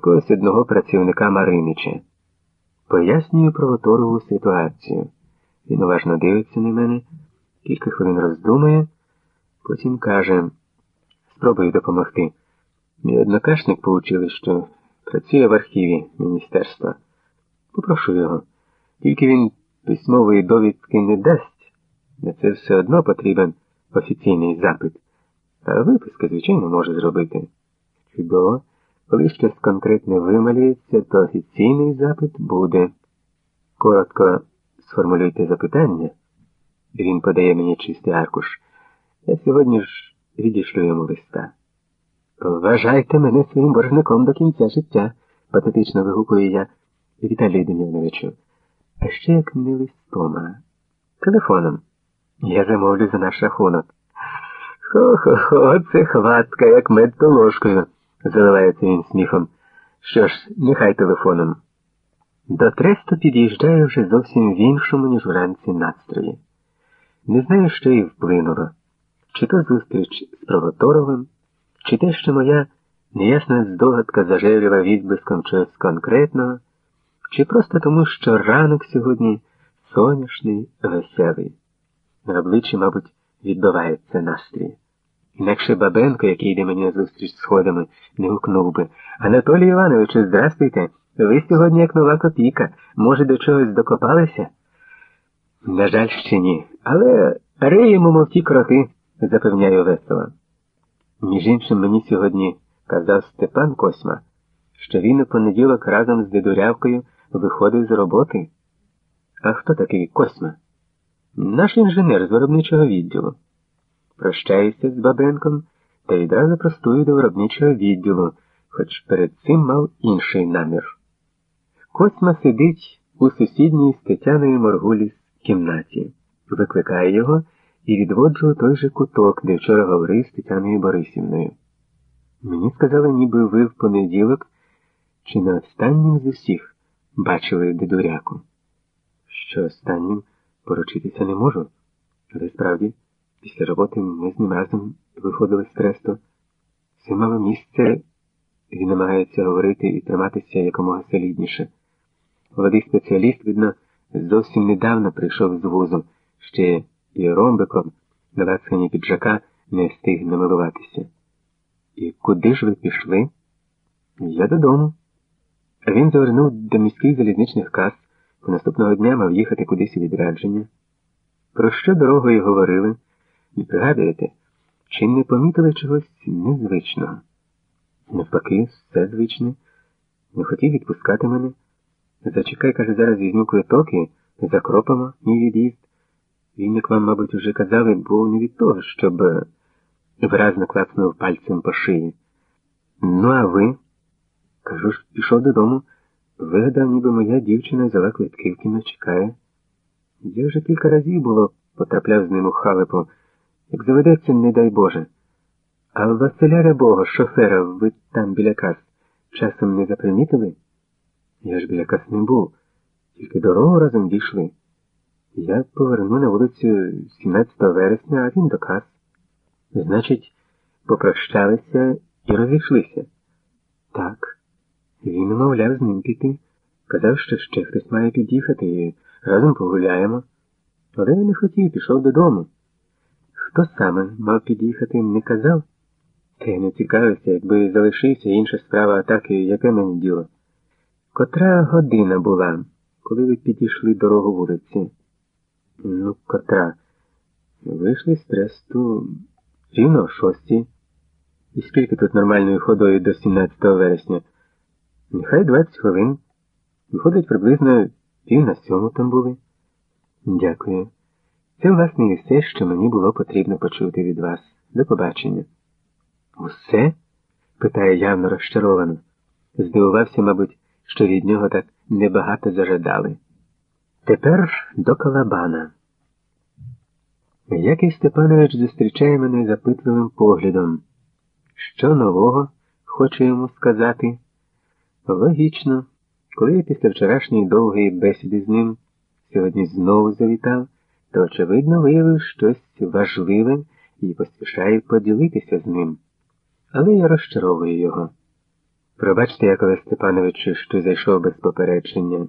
якогось одного працівника Маринича. Пояснюю правоторову ситуацію. Він уважно дивиться на мене, кілька хвилин роздумує, потім каже, спробую допомогти. Мій однокашник поучили, що працює в архіві міністерства. Попрошу його. Тільки він письмової довідки не дасть. На це все одно потрібен офіційний запит. А виписка, звичайно, може зробити. Чудово. Коли щось конкретне вималюється, то офіційний запит буде. Коротко сформулюйте запитання. Він подає мені чистий аркуш. Я сьогодні ж відійшлю йому листа. Вважайте мене своїм боржником до кінця життя, патетично вигукую я Віталію Дем'яновичу. А ще як не листом, а телефоном. Я замовлю за наш рахунок. Хо-хо-хо, це хватка, як мед то ложкою, заливається він сміхом. Що ж, нехай телефоном. До тресту під'їжджаю вже зовсім в іншому, ніж вранці настрої. Не знаю, що і вплинуло, чи то зустріч з Провоторовим, чи те, що моя неясна здогадка зажевріла відблиском чогось конкретного, чи просто тому, що ранок сьогодні сонячний, веселий. На обличчі, мабуть, відбивається настрій. Інакше Бабенко, який йде мені на зустріч сходами, не гукнув би. Анатолій Івановичу, здрастуйте. Ви сьогодні як нова копійка. Може, до чогось докопалися? На жаль, ще ні. Але риємо, мов ті кроти, запевняю весело. Між іншим мені сьогодні казав Степан Косьма, що він у понеділок разом з дедурявкою виходив з роботи. А хто такий Косьма? Наш інженер з виробничого відділу. Прощаюся з Бабенком та відразу простую до виробничого відділу, хоч перед цим мав інший намір. Косьма сидить у сусідній з Тетяною Моргуліс кімнаті, викликає його і відводжу той же куток, де вчора говорив з Тетяною Борисівною. Мені сказали, ніби ви в понеділок чи на останнім з усіх бачили дедуряку. Що останнім поручитися не можу, але справді. Після роботи ми з ним разом виходили з тресту. Це мало місце, він намагається говорити і триматися якомога солідніше. Молодий спеціаліст, видно, зовсім недавно прийшов з вузу, ще і ромбиком на лацкані піджака не встиг намилуватися. І куди ж ви пішли? Я додому. Він завернув до міських залізничних кас, бо наступного дня мав їхати кудись у відрядження. Про що дорогою говорили? Не пригадуєте, чи не помітили чогось незвичного? Навпаки, все звичне. Не хотів відпускати мене. Зачекай, каже, зараз візьму квиток і закропимо мій від'їзд. Він, як вам, мабуть, вже казали, був не від того, щоб виразно клацнув пальцем по шиї. Ну, а ви? Кажу ж, пішов додому. Вигадав, ніби моя дівчина взяла квитки в кіно чекає. Я вже кілька разів було потрапляв з ним у халепу. Як заведеться, не дай Боже. А Василя Рябого, шофера, ви там біля кас, часом не запримітили? Я ж біля кас не був, тільки дорогу разом дійшли. Я поверну на вулицю 17 вересня, а він до кас. Значить, попрощалися і розійшлися. Так, він умовляв з ним піти. Казав, що ще хтось має під'їхати і разом погуляємо. Але я не хотів, пішов додому. Хто саме мав під'їхати, не казав? Та я не цікавився, якби залишився інша справа атаки, яке мені діло. Котра година була, коли ви підійшли дорогу вулиці? Ну, котра. Вийшли з тресту рівно о шостій. І скільки тут нормальною ходою до 17 вересня? Нехай 20 хвилин. Виходить, приблизно пів на сьому там були. Дякую. Це, власне, і все, що мені було потрібно почути від вас. До побачення. Усе? питає явно розчаровано. Здивувався, мабуть, що від нього так небагато зажадали. Тепер до Калабана. Який Степанович зустрічає мене запитливим поглядом. Що нового хочу йому сказати? Логічно, коли я після вчорашньої довгої бесіди з ним сьогодні знову завітав то, очевидно, виявив щось важливе і поспішає поділитися з ним. Але я розчаровую його. Пробачте, Якове Степановичу, що зайшов без попередження.